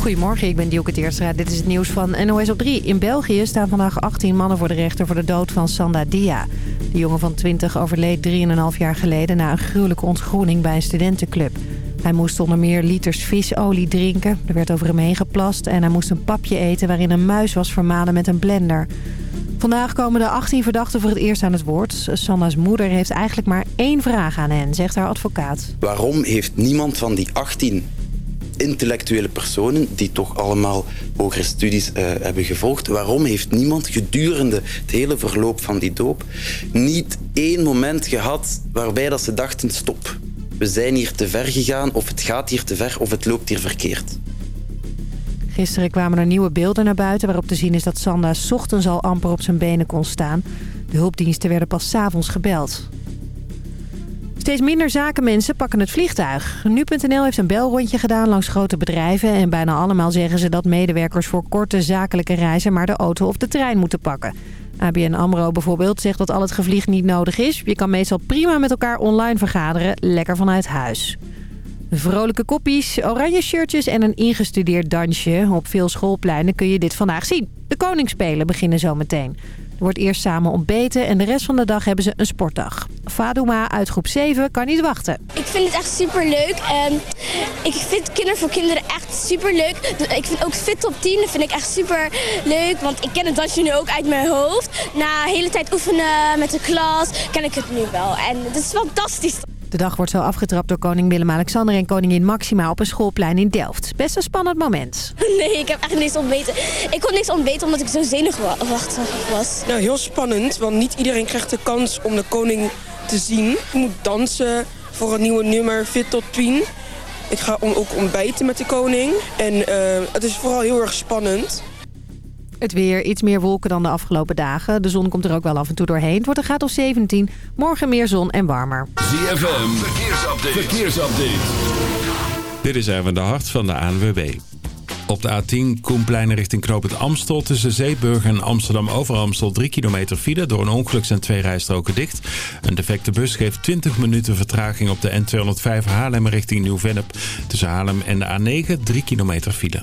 Goedemorgen, ik ben Dielke Teerstra. Dit is het nieuws van NOS op 3. In België staan vandaag 18 mannen voor de rechter voor de dood van Sanda Dia. De jongen van 20 overleed 3,5 jaar geleden na een gruwelijke ontgroening bij een studentenclub. Hij moest onder meer liters visolie drinken. Er werd over hem heen geplast en hij moest een papje eten waarin een muis was vermalen met een blender. Vandaag komen de 18 verdachten voor het eerst aan het woord. Sanda's moeder heeft eigenlijk maar één vraag aan hen, zegt haar advocaat. Waarom heeft niemand van die 18 intellectuele personen... die toch allemaal hogere studies uh, hebben gevolgd... waarom heeft niemand gedurende het hele verloop van die doop... niet één moment gehad waarbij dat ze dachten... stop, we zijn hier te ver gegaan... of het gaat hier te ver of het loopt hier verkeerd. Gisteren kwamen er nieuwe beelden naar buiten... waarop te zien is dat Sanda ochtends al amper op zijn benen kon staan. De hulpdiensten werden pas s avonds gebeld. Steeds minder zakenmensen pakken het vliegtuig. Nu.nl heeft een belrondje gedaan langs grote bedrijven... en bijna allemaal zeggen ze dat medewerkers voor korte zakelijke reizen... maar de auto of de trein moeten pakken. ABN AMRO bijvoorbeeld zegt dat al het gevlieg niet nodig is. Je kan meestal prima met elkaar online vergaderen, lekker vanuit huis. Vrolijke koppies, oranje shirtjes en een ingestudeerd dansje. Op veel schoolpleinen kun je dit vandaag zien. De koningsspelen beginnen zometeen. Er wordt eerst samen ontbeten en de rest van de dag hebben ze een sportdag. Fadouma uit groep 7 kan niet wachten. Ik vind het echt super leuk. En ik vind Kinder voor Kinderen echt super leuk. Ik vind ook Fit op 10 vind ik echt super leuk. Want ik ken het dansje nu ook uit mijn hoofd. Na een hele tijd oefenen met de klas ken ik het nu wel. En het is fantastisch. De dag wordt zo afgetrapt door koning Willem-Alexander en koningin Maxima op een schoolplein in Delft. Best een spannend moment. Nee, ik heb echt niks ontbeten. Ik kon niks ontbeten omdat ik zo zenuwachtig was. Nou, heel spannend, want niet iedereen krijgt de kans om de koning te zien. Ik moet dansen voor het nieuwe nummer Fit tot 10. Ik ga ook ontbijten met de koning. En uh, het is vooral heel erg spannend. Het weer, iets meer wolken dan de afgelopen dagen. De zon komt er ook wel af en toe doorheen. Het wordt een graad of 17. Morgen meer zon en warmer. ZFM, verkeersupdate. verkeersupdate. Dit is even de hart van de ANWB. Op de A10 Koenplein richting Knoopend Amstel tussen Zeeburg en Amsterdam over Amstel 3 kilometer file. Door een ongeluk zijn twee rijstroken dicht. Een defecte bus geeft 20 minuten vertraging op de N205 Haarlem richting Nieuw-Vennep. Tussen Haarlem en de A9 3 kilometer file.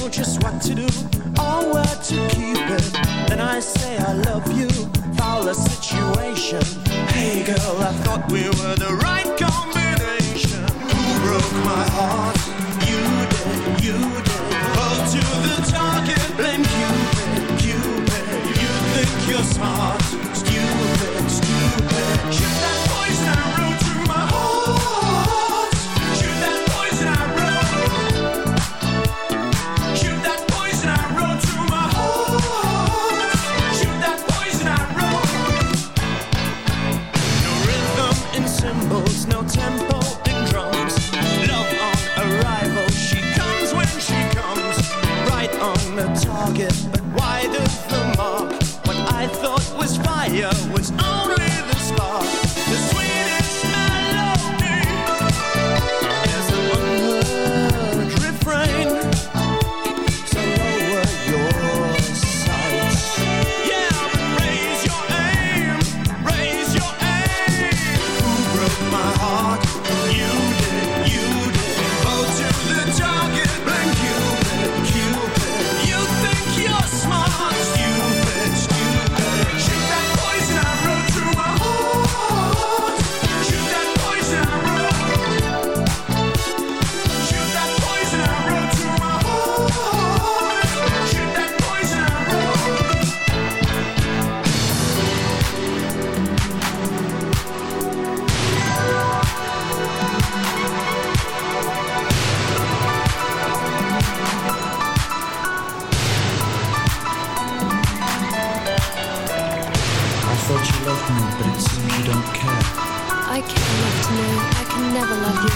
Know just what to do or where to keep it. Then I say I love you, foul a situation. Hey girl, I thought we were the right combination. Who broke my heart? You did, you did. Pull to the target, blame Cupid, Cupid. You think you're smart, stupid, stupid. Should I I can't love to know. I can never love you.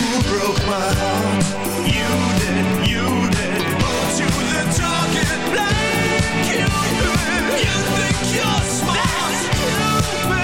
Who broke my heart? You did, you did. Won't you the target like you You think you're smart. That's stupid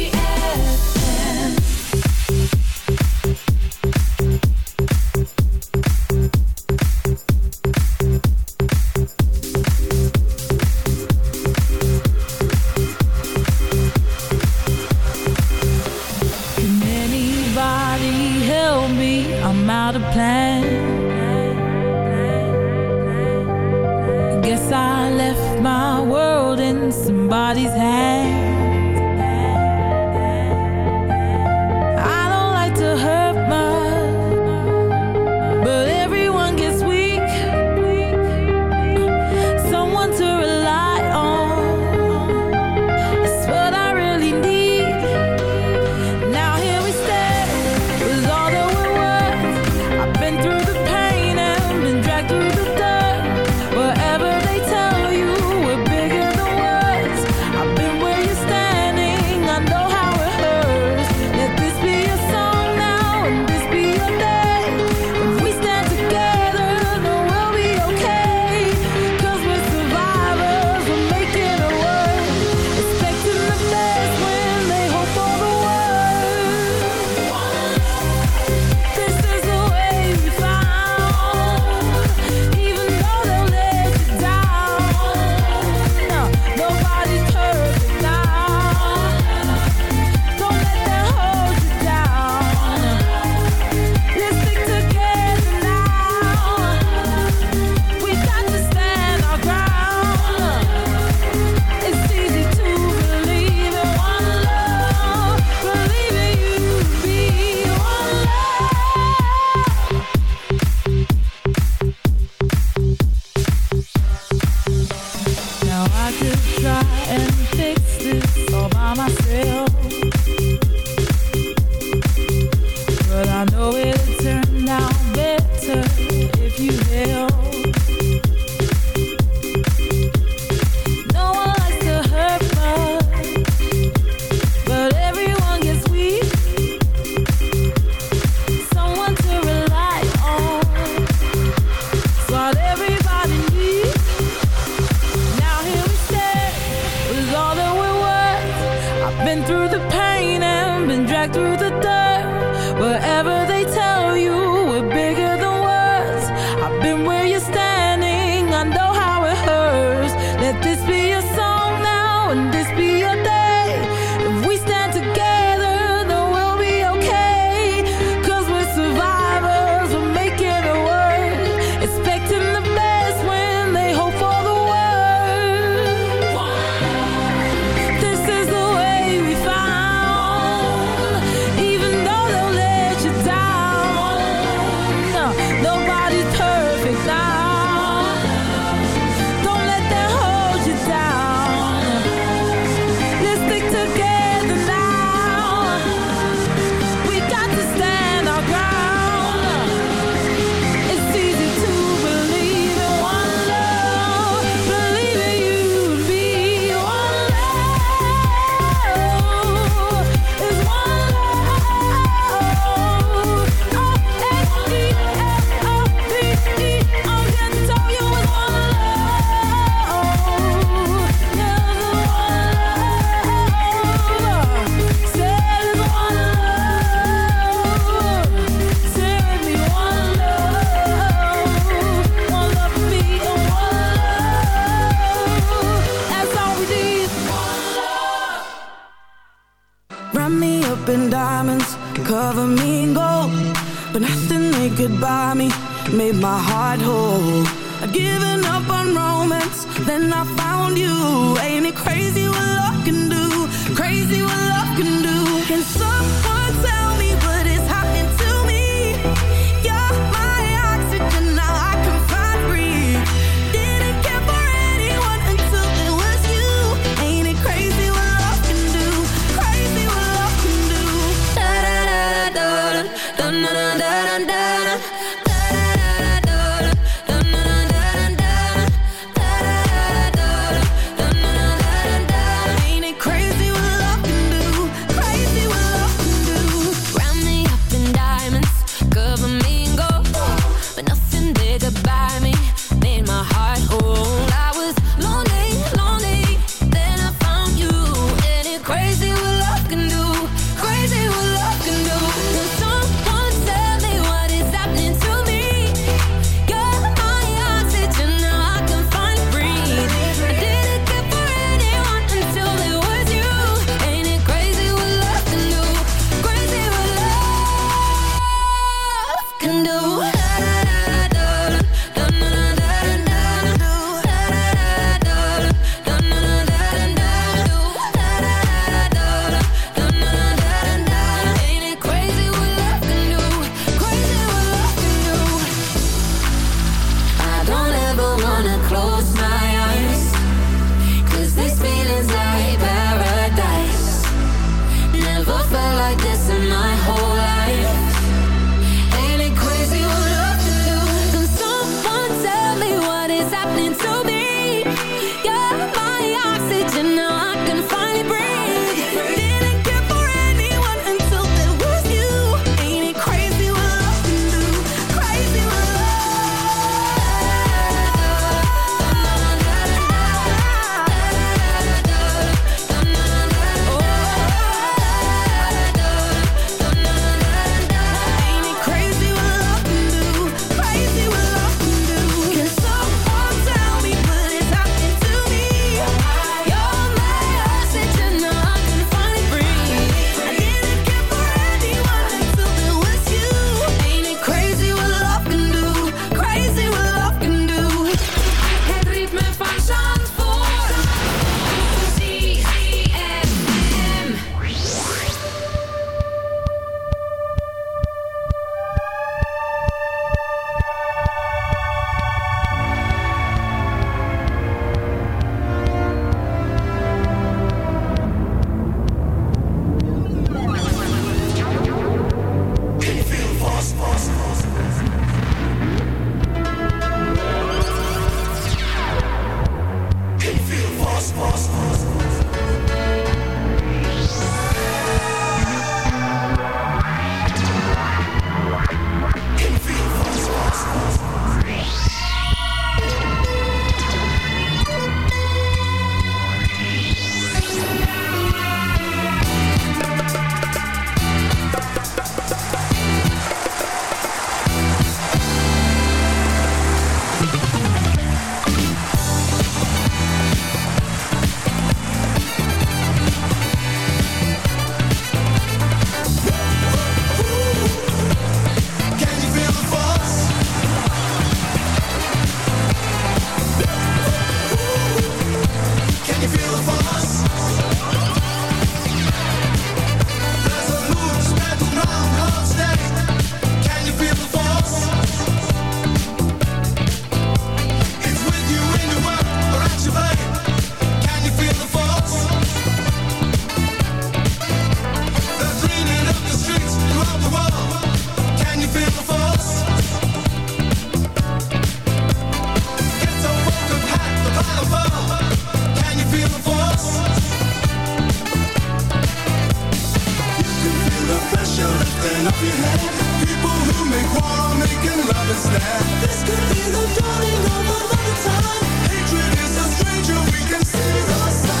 And if you had people who make war are making love instead This could be the dawning of another time. Hatred is a stranger we can see the sign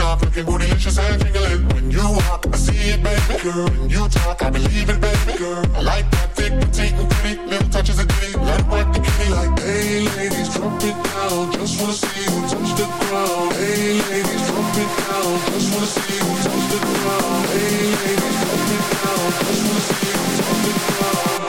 off, looking bootylicious and jingling. When you walk, I see it, baby girl. When you talk, I believe it, baby girl. I like that thick, petite, and pretty, little touches of ditty. Let work the kitty like, hey ladies, drop it down. Just wanna see you touch the ground. Hey ladies, drop it down. Just wanna see you touch the ground. Hey ladies, drop it down. Just wanna see you touch the ground.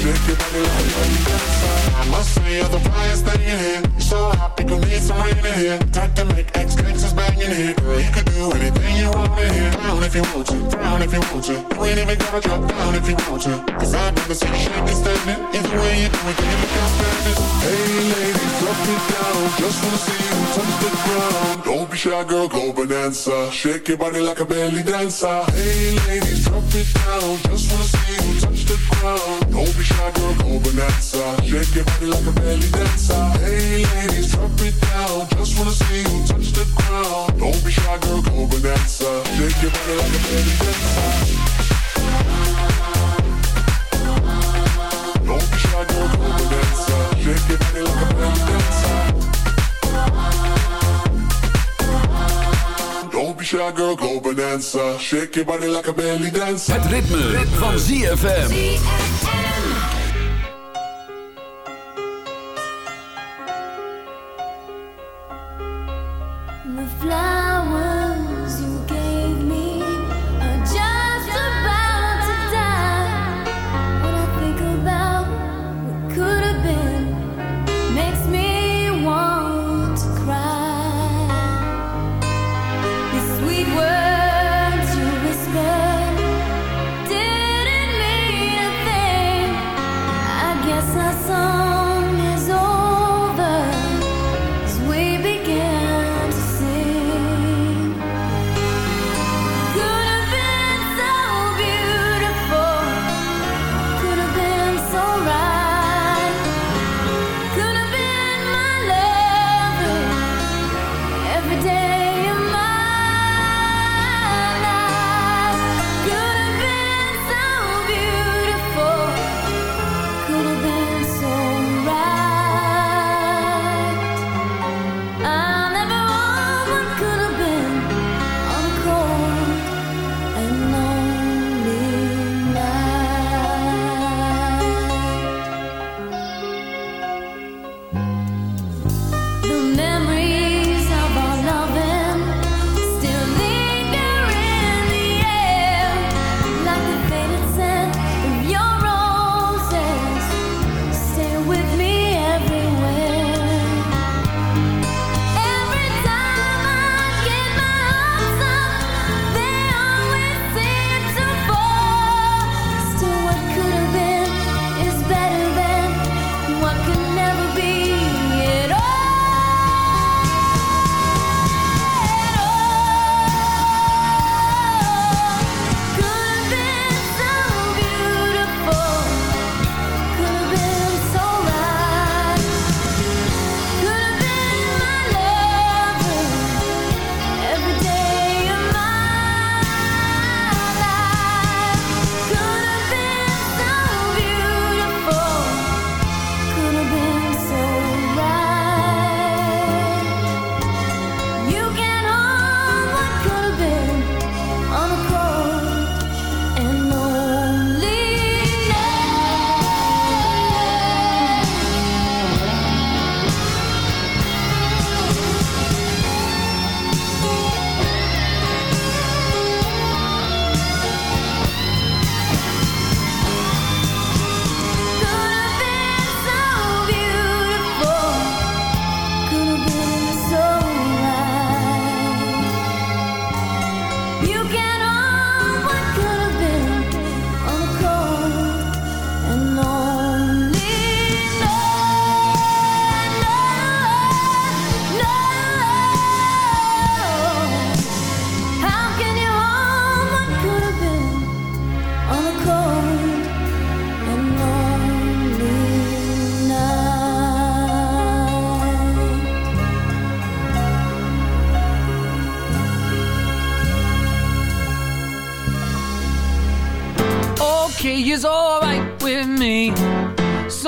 Shake your body like dancer. I must say you're the brightest thing in here. So hot, people need some rain in here. Time to make X gangsters bang in here. Girl, you could do anything you want in here. I wanna if you want to, down if you want to. You ain't even gotta drop down if you want to. Cause I'd rather see you and standing. Either way you do it, can you look outstanding? Hey ladies, drop it down. Just wanna see you touch the ground. Don't be shy, girl, go bonanza. Shake your body like a belly dancer. Hey ladies, drop it down. Just wanna see you touch the ground. Don't be shy, girl, go bonanza. Shake your body like a belly dancer. Hey ladies, drop it down. Just wanna see you touch the ground. Don't be shy, girl, go bonanza. Shake your body like a belly dancer. Don't be shy, girl, go bonanza. Shake your body like a belly dancer. Don't be shy, girl, go bonanza. Shake your body like a belly dancer. Het ritme, van ZFM.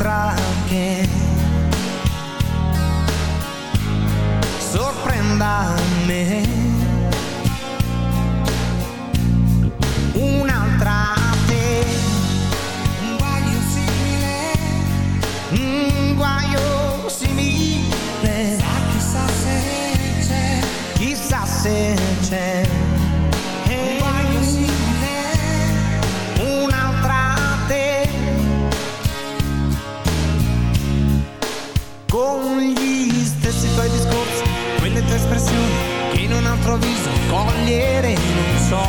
atrás Sorprendame all'improvviso cogliere un so.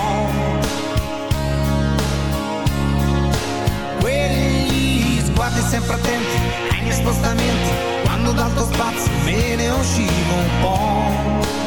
Quegli sguardi sempre attenti ai miei spostamenti quando dal tuo spazio me ne uscivo un po'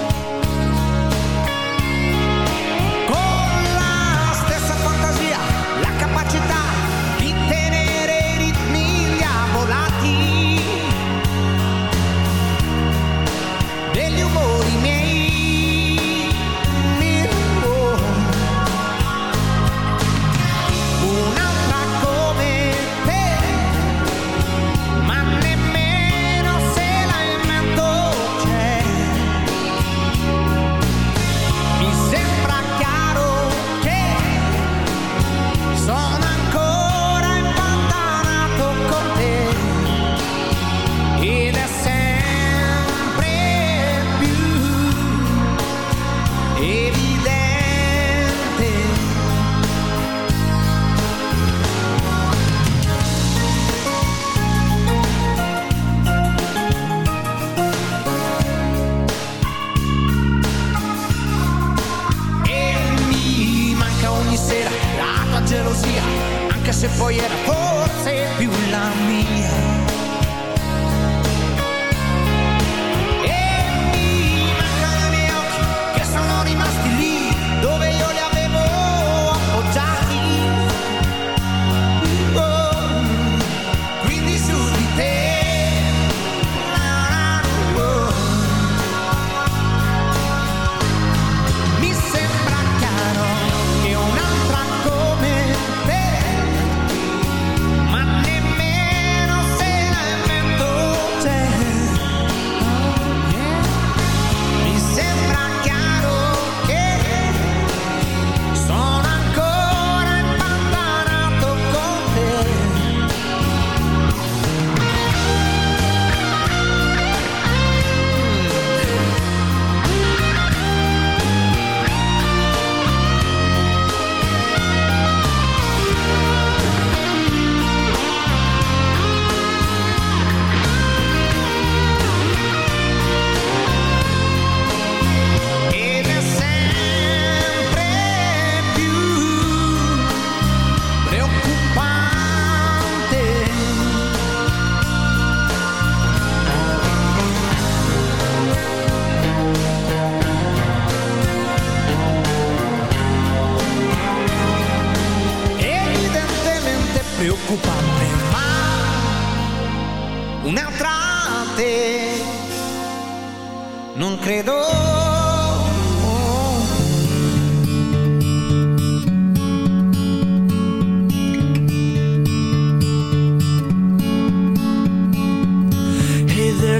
se poi era forse più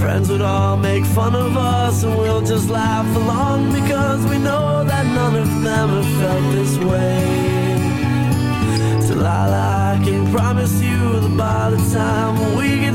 Friends would all make fun of us, and we'll just laugh along because we know that none of them have felt this way. Delilah, I can promise you that by the time we get